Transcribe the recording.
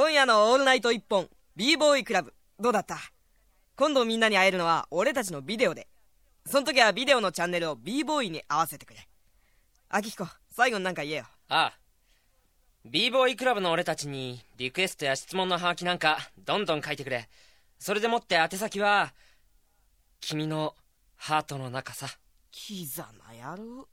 今夜のオールナイト一本 b ボーイクラブ。どうだった？今度みんなに会えるのは俺たちのビデオで。その時はビデオのチャンネルを b ボーイに合わせてくれ。明彦最後になんか言えよ。ああ。b ボーイクラブの俺たちにリクエストや質問のハガキなんかどんどん書いてくれ。それでもって宛先は君のハートの中さ。キザな野郎。